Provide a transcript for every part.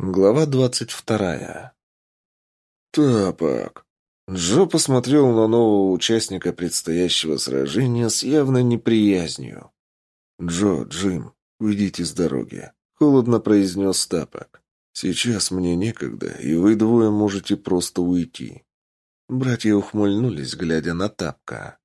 Глава двадцать вторая. «Тапок!» Джо посмотрел на нового участника предстоящего сражения с явной неприязнью. «Джо, Джим, уйдите с дороги», — холодно произнес Тапок. «Сейчас мне некогда, и вы двое можете просто уйти». Братья ухмыльнулись, глядя на Тапка.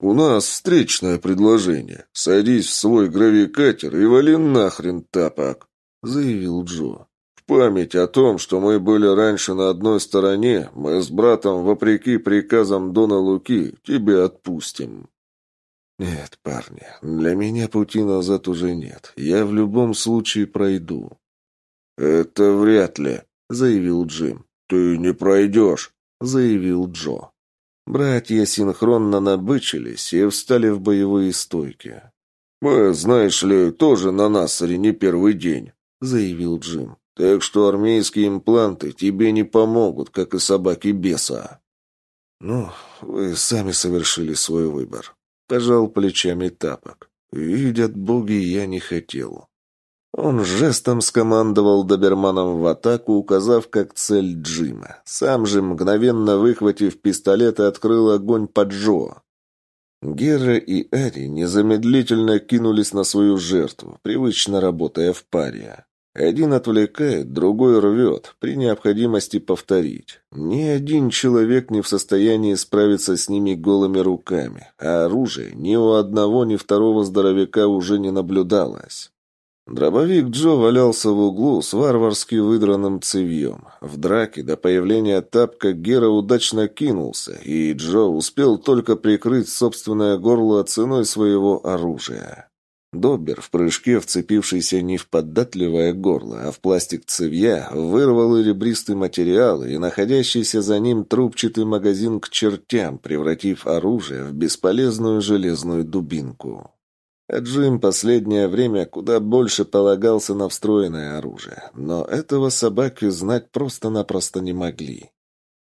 «У нас встречное предложение. Садись в свой гравикатер и вали нахрен, Тапок», — заявил Джо память о том, что мы были раньше на одной стороне, мы с братом, вопреки приказам Дона Луки, тебя отпустим». «Нет, парни, для меня пути назад уже нет. Я в любом случае пройду». «Это вряд ли», — заявил Джим. «Ты не пройдешь», — заявил Джо. Братья синхронно набычились и встали в боевые стойки. «Мы, знаешь ли, тоже на Нассаре не первый день», — заявил Джим. Так что армейские импланты тебе не помогут, как и собаки беса. Ну, вы сами совершили свой выбор. Пожал плечами тапок. Видят боги, я не хотел. Он жестом скомандовал доберманом в атаку, указав как цель Джима. Сам же, мгновенно выхватив пистолет, открыл огонь по Джо. Гера и Ари незамедлительно кинулись на свою жертву, привычно работая в паре. Один отвлекает, другой рвет, при необходимости повторить. Ни один человек не в состоянии справиться с ними голыми руками, а оружия ни у одного, ни второго здоровяка уже не наблюдалось. Дробовик Джо валялся в углу с варварски выдранным цевьем. В драке до появления тапка Гера удачно кинулся, и Джо успел только прикрыть собственное горло ценой своего оружия. Доббер, в прыжке вцепившийся не в податливое горло, а в пластик цевья, вырвал ребристый материал и находящийся за ним трубчатый магазин к чертям, превратив оружие в бесполезную железную дубинку. А Джим последнее время куда больше полагался на встроенное оружие, но этого собаки знать просто-напросто не могли.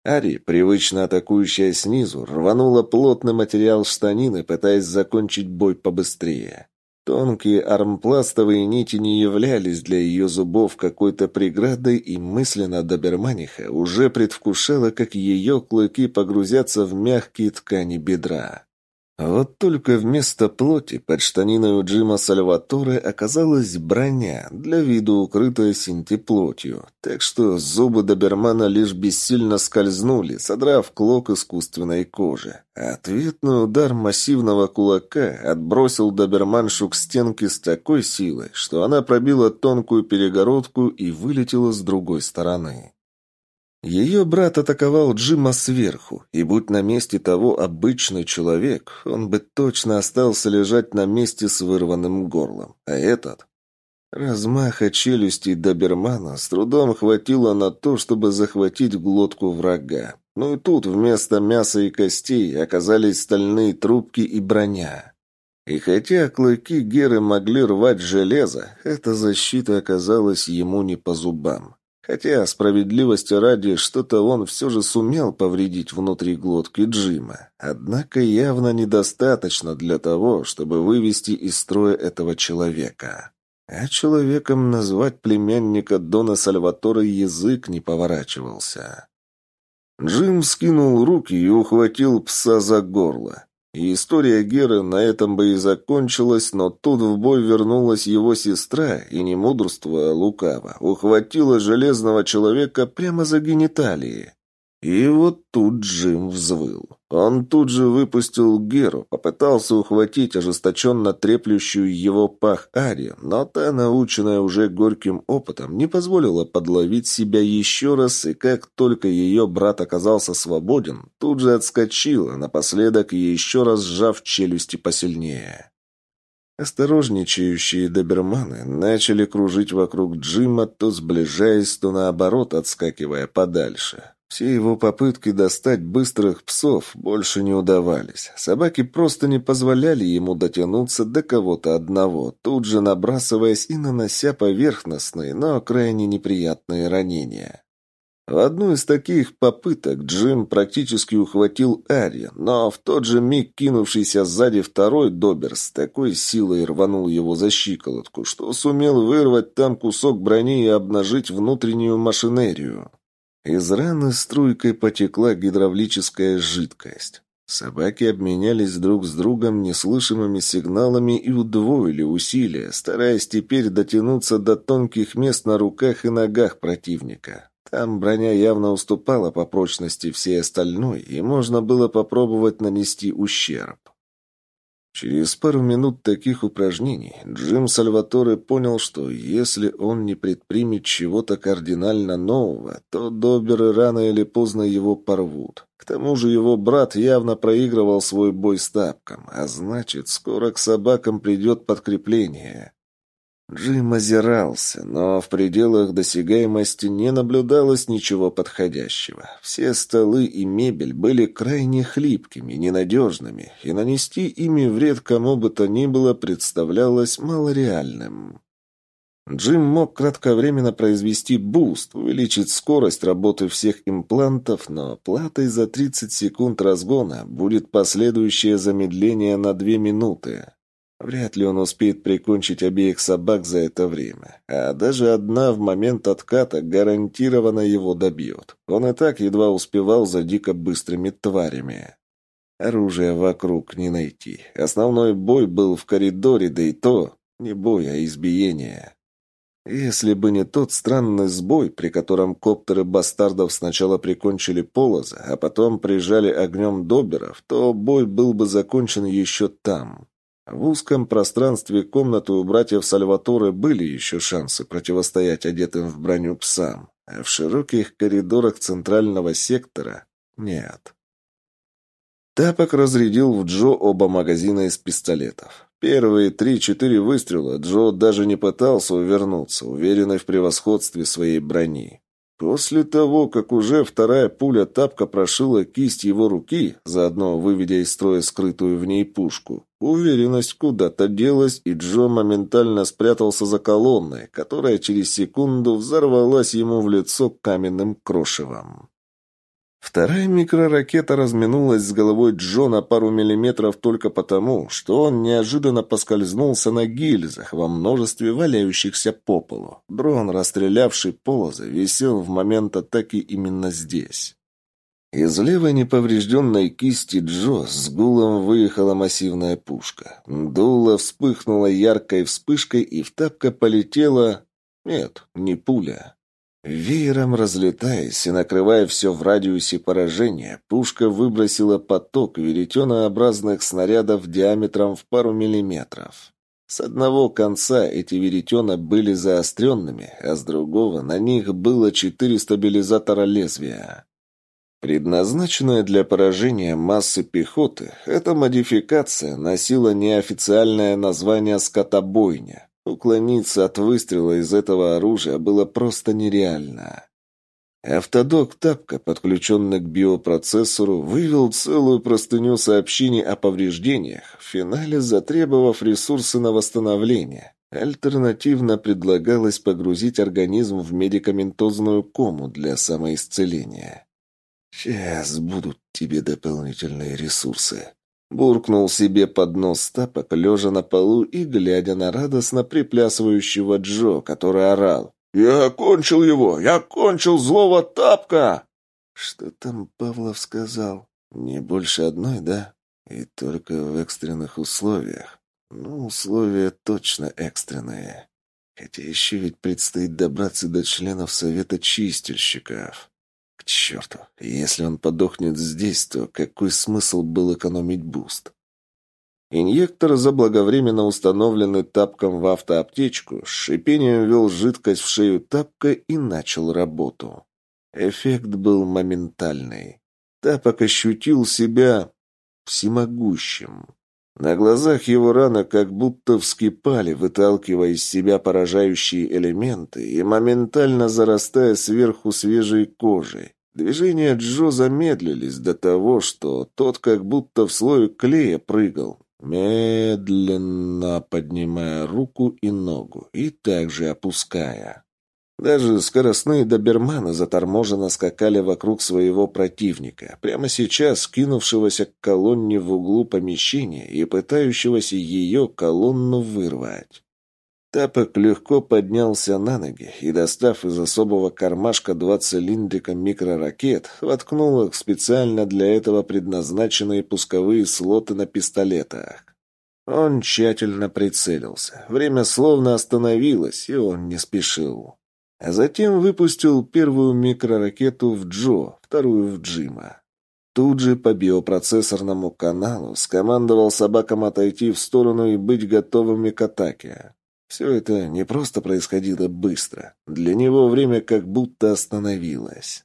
Ари, привычно атакующая снизу, рванула плотный материал штанины, пытаясь закончить бой побыстрее. Тонкие армпластовые нити не являлись для ее зубов какой-то преградой, и мысленно доберманиха уже предвкушала, как ее клыки погрузятся в мягкие ткани бедра. Вот только вместо плоти под штаниной у Джима Сальваторе оказалась броня, для виду укрытая синтеплотью, так что зубы добермана лишь бессильно скользнули, содрав клок искусственной кожи. ответный удар массивного кулака отбросил доберманшу к стенке с такой силой, что она пробила тонкую перегородку и вылетела с другой стороны. Ее брат атаковал Джима сверху, и будь на месте того обычный человек, он бы точно остался лежать на месте с вырванным горлом. А этот... Размаха челюстей добермана с трудом хватило на то, чтобы захватить глотку врага. Ну и тут вместо мяса и костей оказались стальные трубки и броня. И хотя клыки Геры могли рвать железо, эта защита оказалась ему не по зубам. Хотя, справедливости ради, что-то он все же сумел повредить внутри глотки Джима. Однако явно недостаточно для того, чтобы вывести из строя этого человека. А человеком назвать племянника Дона Сальватора язык не поворачивался. Джим скинул руки и ухватил пса за горло. И история Геры на этом бы и закончилась, но тут в бой вернулась его сестра, и не мудрствуя а лукаво, ухватила железного человека прямо за гениталии. И вот тут Джим взвыл. Он тут же выпустил Геру, попытался ухватить ожесточенно треплющую его пах Ари, но та, наученная уже горьким опытом, не позволила подловить себя еще раз, и как только ее брат оказался свободен, тут же отскочила, напоследок еще раз сжав челюсти посильнее. Осторожничающие доберманы начали кружить вокруг Джима, то сближаясь, то наоборот отскакивая подальше. Все его попытки достать быстрых псов больше не удавались. Собаки просто не позволяли ему дотянуться до кого-то одного, тут же набрасываясь и нанося поверхностные, но крайне неприятные ранения. В одну из таких попыток Джим практически ухватил Ари, но в тот же миг кинувшийся сзади второй Добер с такой силой рванул его за щиколотку, что сумел вырвать там кусок брони и обнажить внутреннюю машинерию. Из раны струйкой потекла гидравлическая жидкость. Собаки обменялись друг с другом неслышимыми сигналами и удвоили усилия, стараясь теперь дотянуться до тонких мест на руках и ногах противника. Там броня явно уступала по прочности всей остальной, и можно было попробовать нанести ущерб. Через пару минут таких упражнений Джим Сальваторе понял, что если он не предпримет чего-то кардинально нового, то доберы рано или поздно его порвут. К тому же его брат явно проигрывал свой бой с тапком, а значит, скоро к собакам придет подкрепление. Джим озирался, но в пределах досягаемости не наблюдалось ничего подходящего. Все столы и мебель были крайне хлипкими, ненадежными, и нанести ими вред кому бы то ни было представлялось малореальным. Джим мог кратковременно произвести буст, увеличить скорость работы всех имплантов, но платой за 30 секунд разгона будет последующее замедление на 2 минуты. Вряд ли он успеет прикончить обеих собак за это время. А даже одна в момент отката гарантированно его добьет. Он и так едва успевал за дико быстрыми тварями. Оружия вокруг не найти. Основной бой был в коридоре, да и то не бой, а избиение. Если бы не тот странный сбой, при котором коптеры бастардов сначала прикончили Полоза, а потом прижали огнем доберов, то бой был бы закончен еще там. В узком пространстве комнаты у братьев Сальваторе были еще шансы противостоять одетым в броню псам, а в широких коридорах центрального сектора нет. Тапок разрядил в Джо оба магазина из пистолетов. Первые три-четыре выстрела Джо даже не пытался увернуться, уверенный в превосходстве своей брони. После того, как уже вторая пуля тапка прошила кисть его руки, заодно выведя из строя скрытую в ней пушку, уверенность куда-то делась, и Джо моментально спрятался за колонной, которая через секунду взорвалась ему в лицо каменным крошевом. Вторая микроракета разминулась с головой Джо на пару миллиметров только потому, что он неожиданно поскользнулся на гильзах во множестве валяющихся по полу. Дрон, расстрелявший полоза, висел в момент атаки именно здесь. Из левой неповрежденной кисти Джо с гулом выехала массивная пушка. Дуло вспыхнуло яркой вспышкой, и в тапка полетела... Нет, не пуля. Веером разлетаясь и накрывая все в радиусе поражения, пушка выбросила поток веретенообразных снарядов диаметром в пару миллиметров. С одного конца эти веретена были заостренными, а с другого на них было четыре стабилизатора лезвия. Предназначенная для поражения массы пехоты, эта модификация носила неофициальное название «скотобойня», Уклониться от выстрела из этого оружия было просто нереально. Автодок Тапка, подключенный к биопроцессору, вывел целую простыню сообщений о повреждениях, в финале затребовав ресурсы на восстановление. Альтернативно предлагалось погрузить организм в медикаментозную кому для самоисцеления. «Сейчас будут тебе дополнительные ресурсы», Буркнул себе под нос тапок, лежа на полу и глядя на радостно приплясывающего Джо, который орал. «Я кончил его! Я кончил злого тапка!» «Что там Павлов сказал? Не больше одной, да? И только в экстренных условиях. Ну, условия точно экстренные. Хотя еще ведь предстоит добраться до членов Совета Чистильщиков». К черту, если он подохнет здесь, то какой смысл был экономить буст? Инъектор, заблаговременно установленный тапком в автоаптечку, с шипением ввел жидкость в шею тапка и начал работу. Эффект был моментальный. Тапок ощутил себя всемогущим. На глазах его раны как будто вскипали, выталкивая из себя поражающие элементы и моментально зарастая сверху свежей кожей. Движения Джо замедлились до того, что тот как будто в слое клея прыгал, медленно поднимая руку и ногу и также опуская. Даже скоростные доберманы заторможенно скакали вокруг своего противника, прямо сейчас кинувшегося к колонне в углу помещения и пытающегося ее колонну вырвать. Тапок легко поднялся на ноги и, достав из особого кармашка два цилиндрика микроракет, воткнул их специально для этого предназначенные пусковые слоты на пистолетах. Он тщательно прицелился. Время словно остановилось, и он не спешил. А затем выпустил первую микроракету в Джо, вторую в Джима. Тут же по биопроцессорному каналу скомандовал собакам отойти в сторону и быть готовыми к атаке. Все это не просто происходило быстро. Для него время как будто остановилось.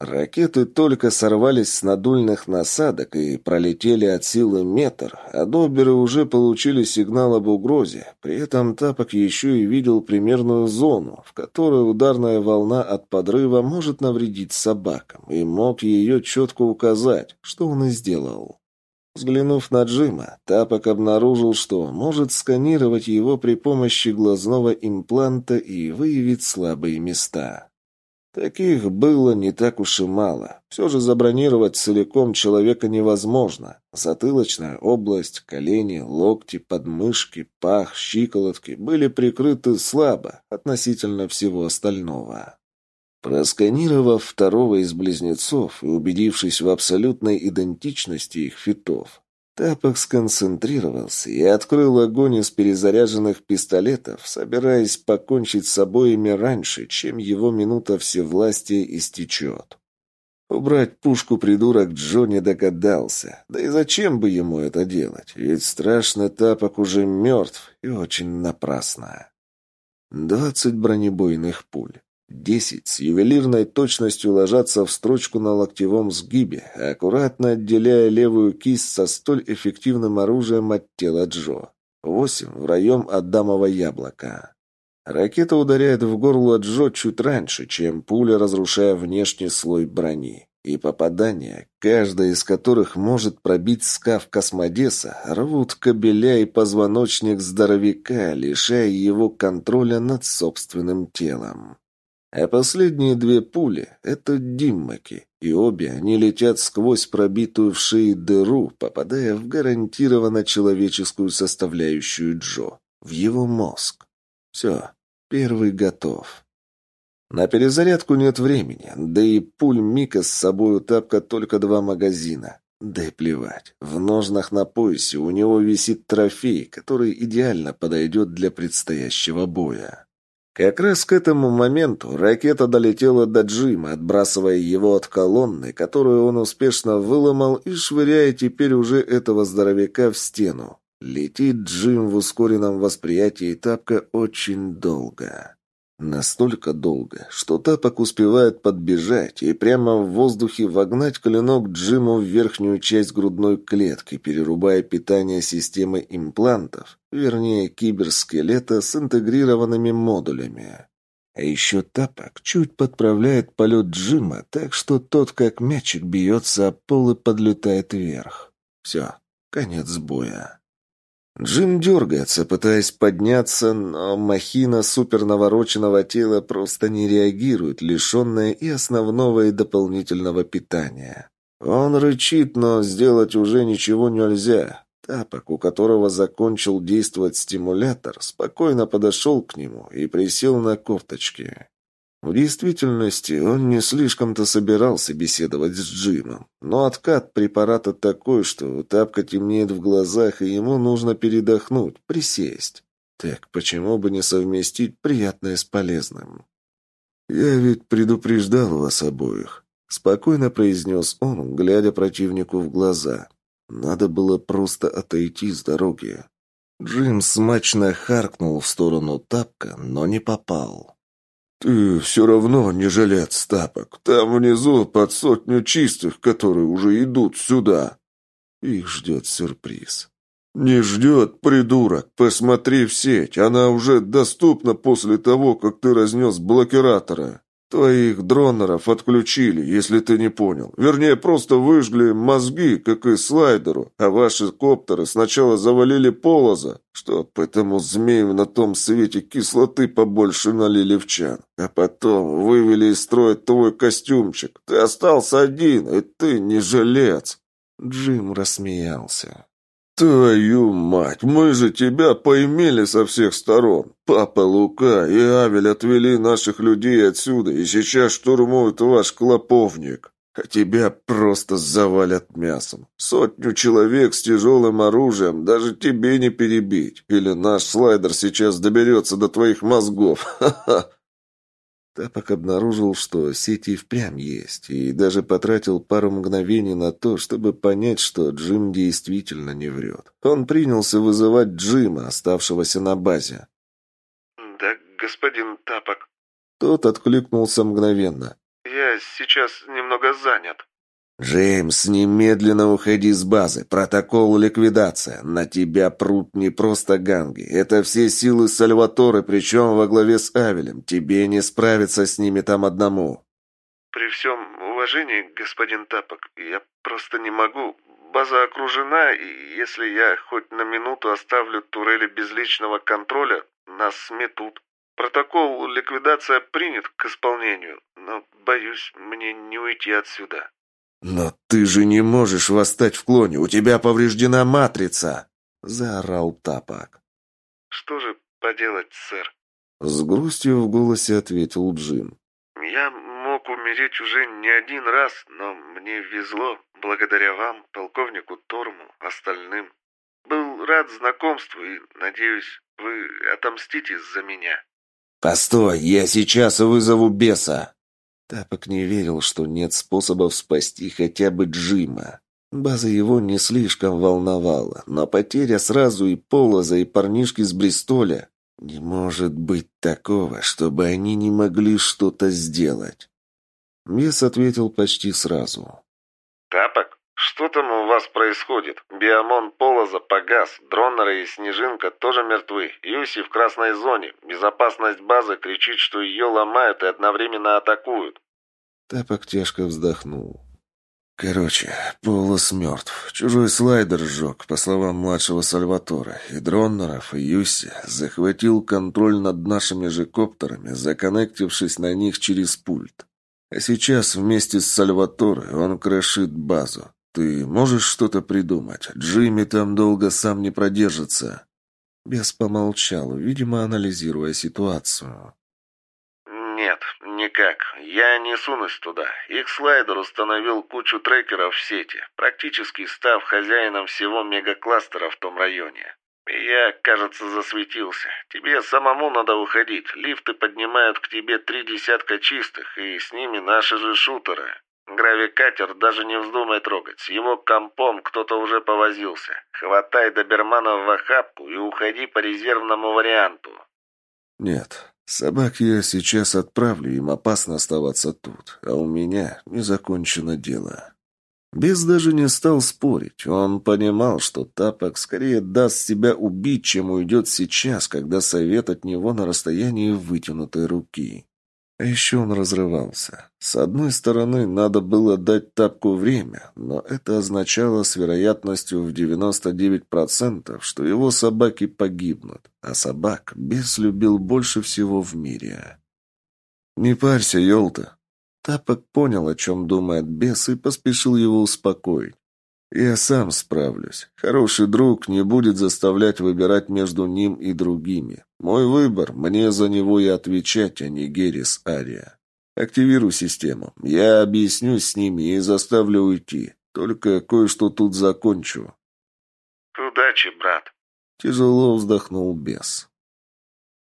Ракеты только сорвались с надульных насадок и пролетели от силы метр, а доберы уже получили сигнал об угрозе. При этом Тапок еще и видел примерную зону, в которой ударная волна от подрыва может навредить собакам, и мог ее четко указать, что он и сделал. Взглянув на Джима, Тапок обнаружил, что может сканировать его при помощи глазного импланта и выявить слабые места. Таких было не так уж и мало. Все же забронировать целиком человека невозможно. Затылочная область, колени, локти, подмышки, пах, щиколотки были прикрыты слабо относительно всего остального. Просканировав второго из близнецов и убедившись в абсолютной идентичности их фитов, Тапок сконцентрировался и открыл огонь из перезаряженных пистолетов, собираясь покончить с обоими раньше, чем его минута всевластия истечет. Убрать пушку придурок Джо не догадался. Да и зачем бы ему это делать? Ведь страшный Тапок уже мертв и очень напрасно. Двадцать бронебойных пуль. Десять с ювелирной точностью ложатся в строчку на локтевом сгибе, аккуратно отделяя левую кисть со столь эффективным оружием от тела Джо. Восемь в район Адамова яблока. Ракета ударяет в горло Джо чуть раньше, чем пуля, разрушая внешний слой брони. И попадания, каждая из которых может пробить скаф космодеса, рвут кабеля и позвоночник здоровяка, лишая его контроля над собственным телом. А последние две пули — это диммаки, и обе они летят сквозь пробитую в шее дыру, попадая в гарантированно человеческую составляющую Джо, в его мозг. Все, первый готов. На перезарядку нет времени, да и пуль Мика с собой у тапка только два магазина. Да и плевать. В ножнах на поясе у него висит трофей, который идеально подойдет для предстоящего боя. Как раз к этому моменту ракета долетела до Джима, отбрасывая его от колонны, которую он успешно выломал и швыряя теперь уже этого здоровяка в стену. Летит Джим в ускоренном восприятии тапка очень долго. Настолько долго, что тапок успевает подбежать и прямо в воздухе вогнать клинок Джиму в верхнюю часть грудной клетки, перерубая питание системы имплантов, вернее киберскелета с интегрированными модулями. А еще тапок чуть подправляет полет Джима, так что тот как мячик бьется, а пол и подлетает вверх. Все, конец боя. Джим дергается, пытаясь подняться, но махина супернавороченного тела просто не реагирует, лишенная и основного, и дополнительного питания. Он рычит, но сделать уже ничего нельзя. Тапок, у которого закончил действовать стимулятор, спокойно подошел к нему и присел на кофточке. В действительности он не слишком-то собирался беседовать с Джимом, но откат препарата такой, что тапка темнеет в глазах, и ему нужно передохнуть, присесть. Так почему бы не совместить приятное с полезным? «Я ведь предупреждал вас обоих», — спокойно произнес он, глядя противнику в глаза. «Надо было просто отойти с дороги». Джим смачно харкнул в сторону тапка, но не попал. «Ты все равно не жилец тапок. Там внизу под сотню чистых, которые уже идут сюда». Их ждет сюрприз. «Не ждет, придурок. Посмотри в сеть. Она уже доступна после того, как ты разнес блокиратора». Твоих дронеров отключили, если ты не понял. Вернее, просто выжгли мозги, как и слайдеру, а ваши коптеры сначала завалили полоза, чтоб этому змею на том свете кислоты побольше налили в чан, а потом вывели из строя твой костюмчик. Ты остался один, и ты не жилец. Джим рассмеялся. «Твою мать, мы же тебя поимели со всех сторон. Папа Лука и Авель отвели наших людей отсюда и сейчас штурмуют ваш клоповник. А тебя просто завалят мясом. Сотню человек с тяжелым оружием даже тебе не перебить. Или наш слайдер сейчас доберется до твоих мозгов. Ха-ха!» Тапок обнаружил, что сети впрямь есть, и даже потратил пару мгновений на то, чтобы понять, что Джим действительно не врет. Он принялся вызывать Джима, оставшегося на базе. «Да, господин Тапок». Тот откликнулся мгновенно. «Я сейчас немного занят». «Джеймс, немедленно уходи с базы. Протокол ликвидация. На тебя прут не просто ганги. Это все силы Сальваторы, причем во главе с Авелем. Тебе не справиться с ними там одному». «При всем уважении, господин Тапок, я просто не могу. База окружена, и если я хоть на минуту оставлю турели без личного контроля, нас сметут. Протокол ликвидация принят к исполнению, но, боюсь, мне не уйти отсюда». «Но ты же не можешь восстать в клоне, у тебя повреждена матрица!» — заорал Тапак. «Что же поделать, сэр?» С грустью в голосе ответил Джим. «Я мог умереть уже не один раз, но мне везло, благодаря вам, полковнику Торму, остальным. Был рад знакомству и, надеюсь, вы отомстите за меня». «Постой, я сейчас вызову беса!» Тапок не верил, что нет способов спасти хотя бы Джима. База его не слишком волновала, но потеря сразу и Полоза, и парнишки с Бристоля... Не может быть такого, чтобы они не могли что-то сделать. Бес ответил почти сразу. «Тапок, что там у вас происходит? Биомон Полоза погас, Дроннеры и Снежинка тоже мертвы, Юси в красной зоне, безопасность базы кричит, что ее ломают и одновременно атакуют». Тапок тяжко вздохнул. Короче, Полос мертв. Чужой слайдер сжег, по словам младшего Сальватора. И Дроннеров, и Юси захватил контроль над нашими же коптерами, законнектившись на них через пульт. А сейчас вместе с Сальваторе он крошит базу. Ты можешь что-то придумать? Джимми там долго сам не продержится. Бес помолчал, видимо, анализируя ситуацию. «Нет, никак. Я не сунусь туда. Их слайдер установил кучу трекеров в сети, практически став хозяином всего мегакластера в том районе. Я, кажется, засветился. Тебе самому надо уходить. Лифты поднимают к тебе три десятка чистых, и с ними наши же шутеры. Гравикатер даже не вздумай трогать. Его компом кто-то уже повозился. Хватай доберманов в охапку и уходи по резервному варианту. Нет, собак я сейчас отправлю, им опасно оставаться тут, а у меня не закончено дело. Без даже не стал спорить. Он понимал, что Тапок скорее даст себя убить, чем уйдет сейчас, когда совет от него на расстоянии вытянутой руки. А еще он разрывался. С одной стороны, надо было дать тапку время, но это означало с вероятностью в 99%, что его собаки погибнут, а собак бес любил больше всего в мире. «Не парься, Ёлта!» Тапок понял, о чем думает бес, и поспешил его успокоить. «Я сам справлюсь. Хороший друг не будет заставлять выбирать между ним и другими. Мой выбор, мне за него и отвечать, а не Герис Ария. Активируй систему. Я объясню с ними и заставлю уйти. Только кое-что тут закончу». «Удачи, брат!» Тяжело вздохнул бес.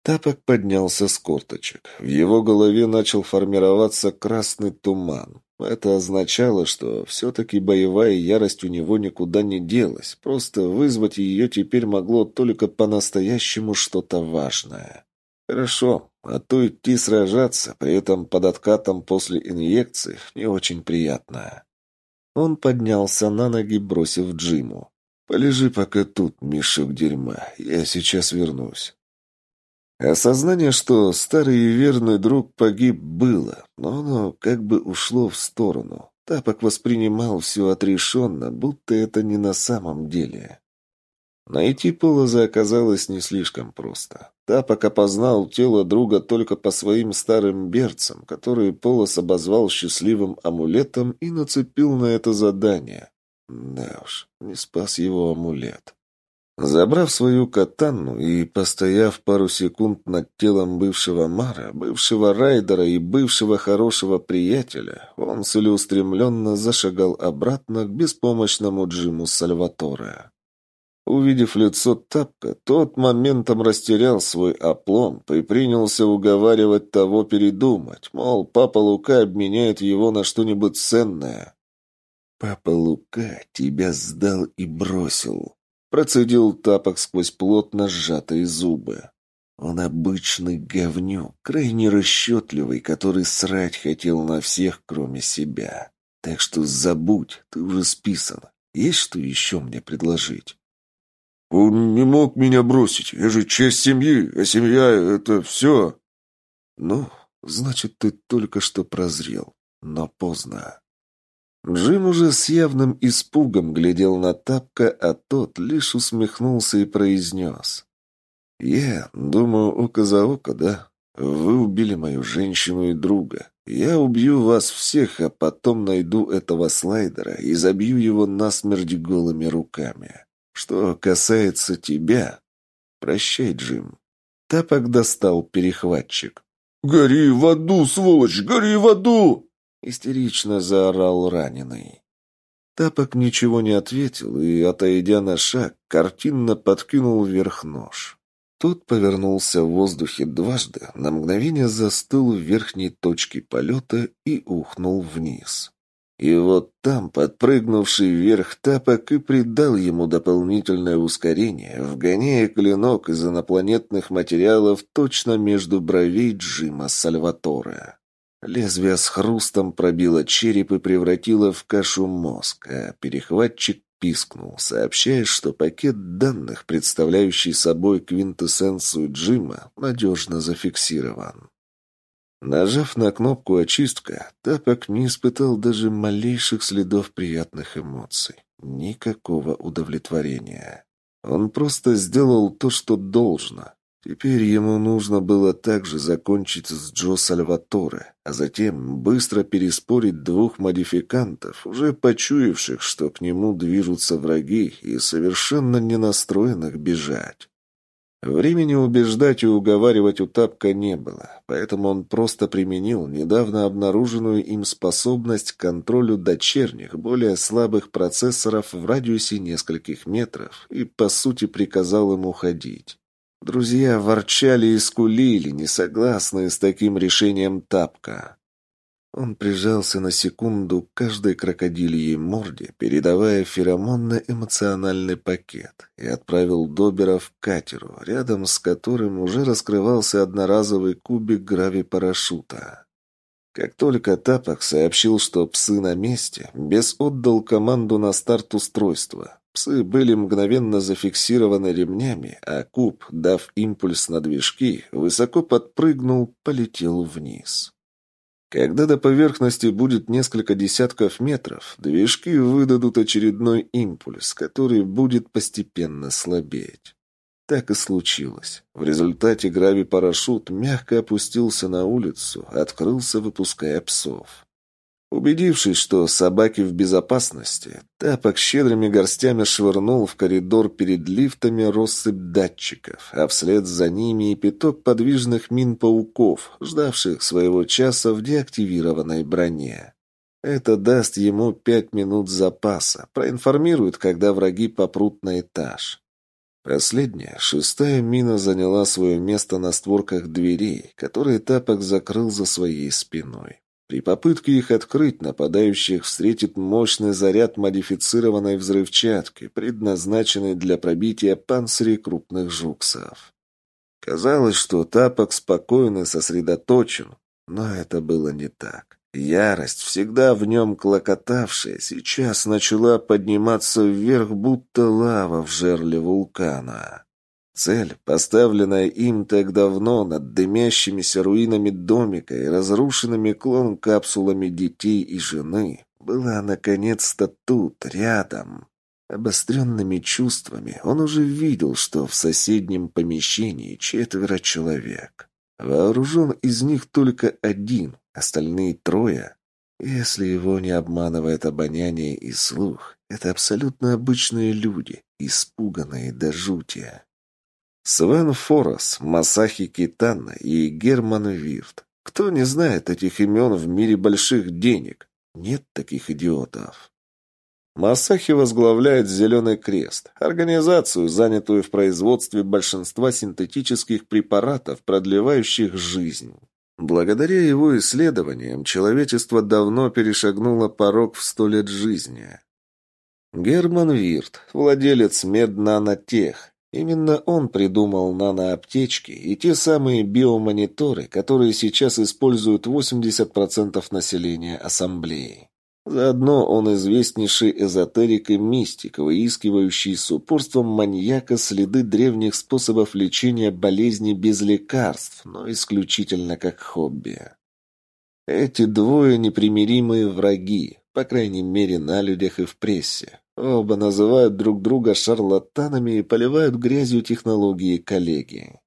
Тапок поднялся с корточек. В его голове начал формироваться красный туман. Это означало, что все-таки боевая ярость у него никуда не делась, просто вызвать ее теперь могло только по-настоящему что-то важное. Хорошо, а то идти сражаться, при этом под откатом после инъекции, не очень приятно. Он поднялся на ноги, бросив Джиму. «Полежи пока тут, мешок дерьма, я сейчас вернусь». Осознание, что старый и верный друг погиб, было, но оно как бы ушло в сторону. Тапок воспринимал все отрешенно, будто это не на самом деле. Найти Полоза оказалось не слишком просто. Тапок опознал тело друга только по своим старым берцам, которые Полос обозвал счастливым амулетом и нацепил на это задание. Да уж, не спас его амулет. Забрав свою катанну и постояв пару секунд над телом бывшего Мара, бывшего райдера и бывшего хорошего приятеля, он целеустремленно зашагал обратно к беспомощному Джиму Сальваторе. Увидев лицо Тапка, тот моментом растерял свой опломб и принялся уговаривать того передумать, мол, папа Лука обменяет его на что-нибудь ценное. «Папа Лука тебя сдал и бросил», Процедил тапок сквозь плотно сжатые зубы. Он обычный говнюк, крайне расчетливый, который срать хотел на всех, кроме себя. Так что забудь, ты уже списан. Есть что еще мне предложить? Он не мог меня бросить. Я же часть семьи, а семья — это все. Ну, значит, ты только что прозрел, но поздно. Джим уже с явным испугом глядел на Тапка, а тот лишь усмехнулся и произнес. «Я думаю, око за око, да? Вы убили мою женщину и друга. Я убью вас всех, а потом найду этого слайдера и забью его насмерть голыми руками. Что касается тебя... Прощай, Джим». Тапок достал перехватчик. «Гори в аду, сволочь, гори в аду!» Истерично заорал раненый. Тапок ничего не ответил и, отойдя на шаг, картинно подкинул вверх нож. Тот повернулся в воздухе дважды, на мгновение застыл в верхней точке полета и ухнул вниз. И вот там, подпрыгнувший вверх тапок и придал ему дополнительное ускорение, вгоняя клинок из инопланетных материалов точно между бровей Джима Сальватора. Лезвие с хрустом пробило череп и превратило в кашу мозг, а перехватчик пискнул, сообщая, что пакет данных, представляющий собой квинтэссенцию Джима, надежно зафиксирован. Нажав на кнопку «Очистка», Тапок не испытал даже малейших следов приятных эмоций. Никакого удовлетворения. Он просто сделал то, что должно, Теперь ему нужно было также закончить с Джо Сальваторе, а затем быстро переспорить двух модификантов, уже почуявших, что к нему движутся враги и совершенно не настроенных бежать. Времени убеждать и уговаривать у Тапка не было, поэтому он просто применил недавно обнаруженную им способность к контролю дочерних, более слабых процессоров в радиусе нескольких метров и, по сути, приказал им уходить. Друзья ворчали и скулили, несогласные с таким решением тапка. Он прижался на секунду к каждой крокодильей морде, передавая феромонно-эмоциональный пакет, и отправил Добера к катеру, рядом с которым уже раскрывался одноразовый кубик грави-парашюта. Как только Тапок сообщил, что псы на месте, Бес отдал команду на старт устройства. Псы были мгновенно зафиксированы ремнями, а куб, дав импульс на движки, высоко подпрыгнул, полетел вниз. Когда до поверхности будет несколько десятков метров, движки выдадут очередной импульс, который будет постепенно слабеть. Так и случилось. В результате грави-парашют мягко опустился на улицу, открылся, выпуская псов. Убедившись, что собаки в безопасности, Тапок щедрыми горстями швырнул в коридор перед лифтами россыпь датчиков, а вслед за ними и пяток подвижных мин-пауков, ждавших своего часа в деактивированной броне. Это даст ему пять минут запаса, проинформирует, когда враги попрут на этаж. Последняя, шестая мина заняла свое место на створках дверей, которые Тапок закрыл за своей спиной. При попытке их открыть, нападающих встретит мощный заряд модифицированной взрывчатки, предназначенной для пробития панцирей крупных жуксов. Казалось, что Тапок спокойно сосредоточен, но это было не так. Ярость, всегда в нем клокотавшая, сейчас начала подниматься вверх, будто лава в жерле вулкана. Цель, поставленная им так давно над дымящимися руинами домика и разрушенными клон-капсулами детей и жены, была наконец-то тут, рядом. Обостренными чувствами он уже видел, что в соседнем помещении четверо человек. Вооружен из них только один, остальные трое. Если его не обманывает обоняние и слух, это абсолютно обычные люди, испуганные до жути. Свен Форос, Масахи Китана и Герман Вирт. Кто не знает этих имен в мире больших денег? Нет таких идиотов. Масахи возглавляет «Зеленый крест» – организацию, занятую в производстве большинства синтетических препаратов, продлевающих жизнь. Благодаря его исследованиям человечество давно перешагнуло порог в сто лет жизни. Герман Вирт, владелец Меднанотех, Именно он придумал наноаптечки и те самые биомониторы, которые сейчас используют 80% населения Ассамблеи. Заодно он известнейший эзотерик и мистик, выискивающий с упорством маньяка следы древних способов лечения болезней без лекарств, но исключительно как хобби. Эти двое непримиримые враги, по крайней мере на людях и в прессе. Оба называют друг друга шарлатанами и поливают грязью технологии коллеги.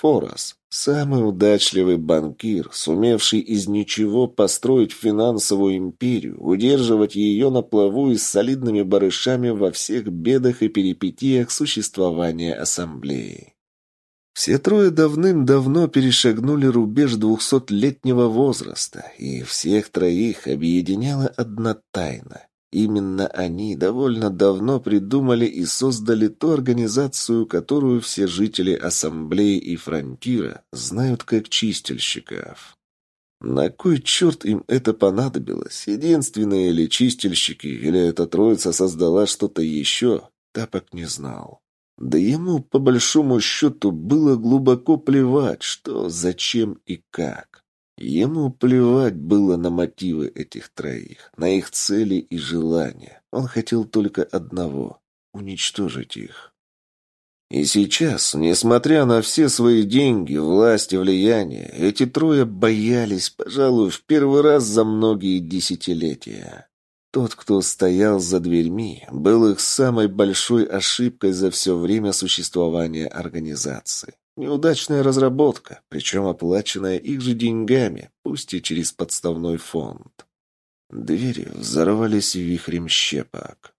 Форас – самый удачливый банкир, сумевший из ничего построить финансовую империю, удерживать ее на плаву и с солидными барышами во всех бедах и перипетиях существования ассамблеи. Все трое давным-давно перешагнули рубеж двухсотлетнего возраста, и всех троих объединяла одна тайна. Именно они довольно давно придумали и создали ту организацию, которую все жители Ассамблеи и Фронтира знают как чистильщиков. На кой черт им это понадобилось? Единственные ли чистильщики, или эта троица создала что-то еще, Тапок не знал. Да ему, по большому счету, было глубоко плевать, что, зачем и как. Ему плевать было на мотивы этих троих, на их цели и желания. Он хотел только одного — уничтожить их. И сейчас, несмотря на все свои деньги, власть и влияние, эти трое боялись, пожалуй, в первый раз за многие десятилетия. Тот, кто стоял за дверьми, был их самой большой ошибкой за все время существования организации. Неудачная разработка, причем оплаченная их же деньгами, пусть и через подставной фонд. Двери взорвались вихрем щепок.